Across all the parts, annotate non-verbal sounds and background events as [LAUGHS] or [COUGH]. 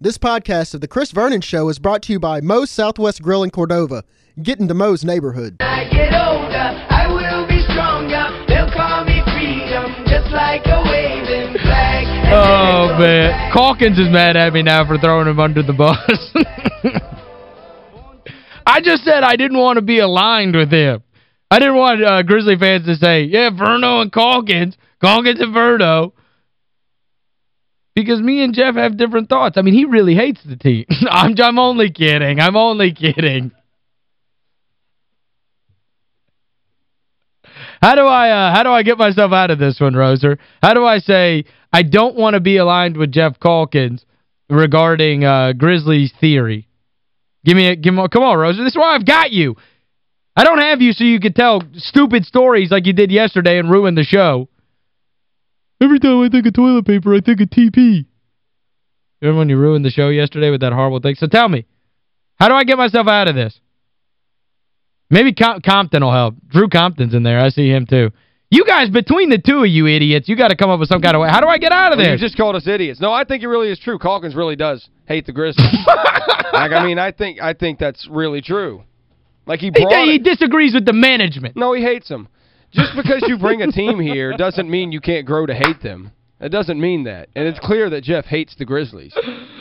This podcast of The Chris Vernon Show is brought to you by Moe's Southwest Grill in Cordova. Get into Moe's neighborhood. I get older, I will be stronger. They'll call me freedom, just like a waving flag. Oh, man. goes Calkins is mad at me now for throwing him under the bus. [LAUGHS] I just said I didn't want to be aligned with him. I didn't want uh, Grizzly fans to say, yeah, Verno and Calkins, Calkins and Verno. Because me and Jeff have different thoughts. I mean, he really hates the team. [LAUGHS] I'm, I'm only kidding. I'm only kidding. How do I uh, how do I get myself out of this one, Roser? How do I say I don't want to be aligned with Jeff Calkins regarding uh, Grizzlies theory? Give me a give me, come on, Roser. This is why I've got you. I don't have you so you could tell stupid stories like you did yesterday and ruin the show. Every time I think of toilet paper, I think of TP. Remember when you ruined the show yesterday with that horrible thing? So tell me, how do I get myself out of this? Maybe Com Compton will help. Drew Compton's in there. I see him too. You guys, between the two of you idiots, you got to come up with some kind of way. How do I get out of Well, this? you just called us idiots. No, I think it really is true. Calkins really does hate the Grizzlies. [LAUGHS] like, I mean, I think I think that's really true. Like, he he, he disagrees with the management. No, he hates them. Just because you bring a team here doesn't mean you can't grow to hate them. It doesn't mean that. And it's clear that Jeff hates the Grizzlies.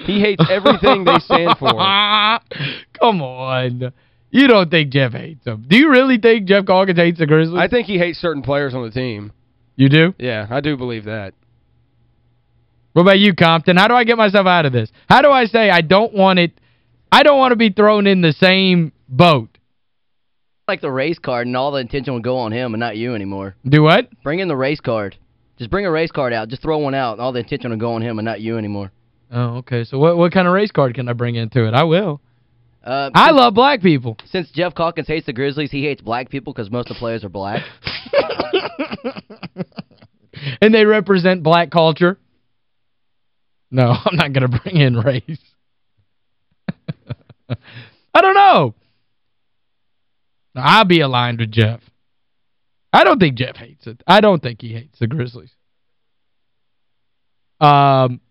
He hates everything they stand for. [LAUGHS] Come on. You don't think Jeff hates them. Do you really think Jeff Calkins hates the Grizzlies? I think he hates certain players on the team. you do? Yeah, I do believe that. What about you, Compton? How do I get myself out of this? How do I say I don't want it I don't want to be thrown in the same boat? Like the race card and all the attention will go on him and not you anymore. Do what? Bring in the race card. Just bring a race card out. Just throw one out and all the attention will go on him and not you anymore. Oh, okay. So what what kind of race card can I bring into it? I will. Uh, I since, love black people. Since Jeff Calkins hates the Grizzlies, he hates black people because most of the players are black. [LAUGHS] and they represent black culture. No, [LAUGHS] I'm not going to bring in race. [LAUGHS] I don't know. I'll be aligned with Jeff. I don't think Jeff hates it. I don't think he hates the Grizzlies. Um,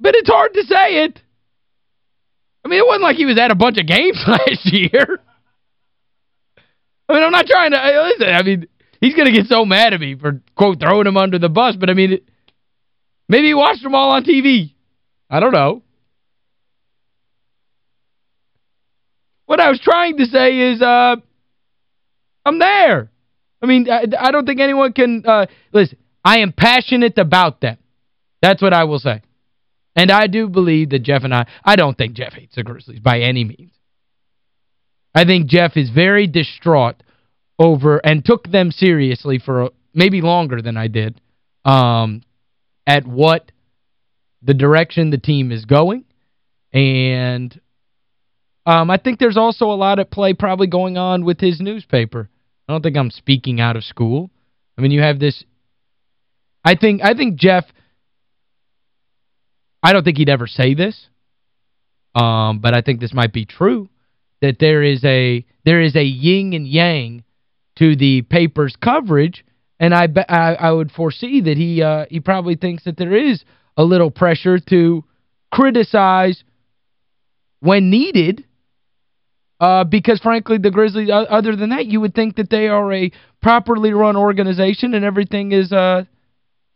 But it's hard to say it. I mean, it wasn't like he was at a bunch of games [LAUGHS] last year. I mean, I'm not trying to listen. I mean, he's going to get so mad at me for quote throwing him under the bus, but I mean, maybe he watched them all on TV. I don't know. What I was trying to say is uh I'm there. I mean, I, I don't think anyone can uh listen, I am passionate about them. That's what I will say. And I do believe that Jeff and I I don't think Jeff hates the Grizzlies by any means. I think Jeff is very distraught over and took them seriously for maybe longer than I did um, at what the direction the team is going. And um, I think there's also a lot at play probably going on with his newspaper. I don't think I'm speaking out of school. I mean, you have this I think I think Jeff I don't think he'd ever say this. Um, but I think this might be true that there is a there is a yin and yang to the paper's coverage and I I, I would foresee that he uh, he probably thinks that there is a little pressure to criticize when needed uh, because frankly the Grizzlies other than that you would think that they are a properly run organization and everything is uh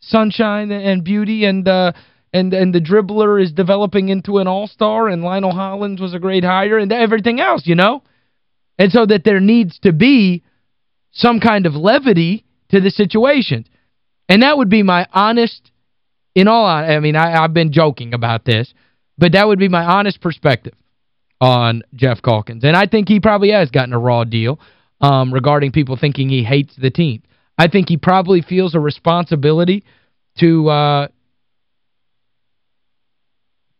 sunshine and beauty and uh and and the dribbler is developing into an all-star and Lionel Hollins was a great hire and everything else, you know? And so that there needs to be some kind of levity to the situation. And that would be my honest, in all I mean, I, I've been joking about this, but that would be my honest perspective on Jeff Calkins. And I think he probably has gotten a raw deal um, regarding people thinking he hates the team. I think he probably feels a responsibility to uh,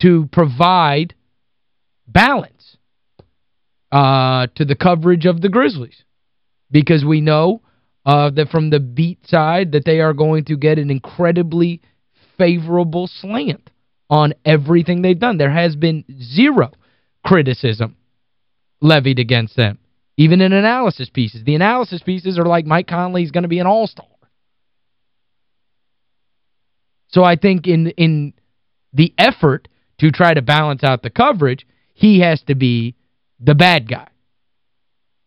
to provide balance uh, to the coverage of the Grizzlies. Because we know uh, that from the beat side that they are going to get an incredibly favorable slant on everything they've done. There has been zero criticism levied against them, even in analysis pieces. The analysis pieces are like Mike Conley's going to be an all-star. So I think in in the effort to try to balance out the coverage, he has to be the bad guy.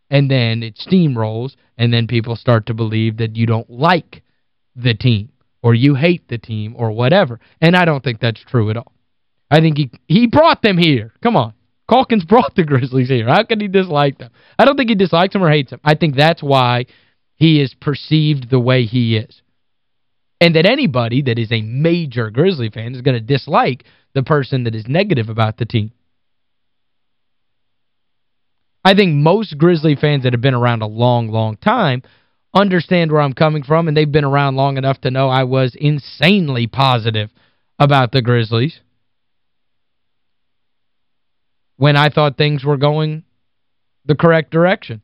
And then it steamrolls, and then people start to believe that you don't like the team or you hate the team or whatever. And I don't think that's true at all. I think he he brought them here. Come on. Calkins [LAUGHS] brought the Grizzlies here. How can he dislike them? I don't think he dislikes them or hates them. I think that's why he is perceived the way he is. And that anybody that is a major Grizzly fan is going to dislike the person that is negative about the team. I think most Grizzly fans that have been around a long, long time understand where I'm coming from, and they've been around long enough to know I was insanely positive about the Grizzlies when I thought things were going the correct direction.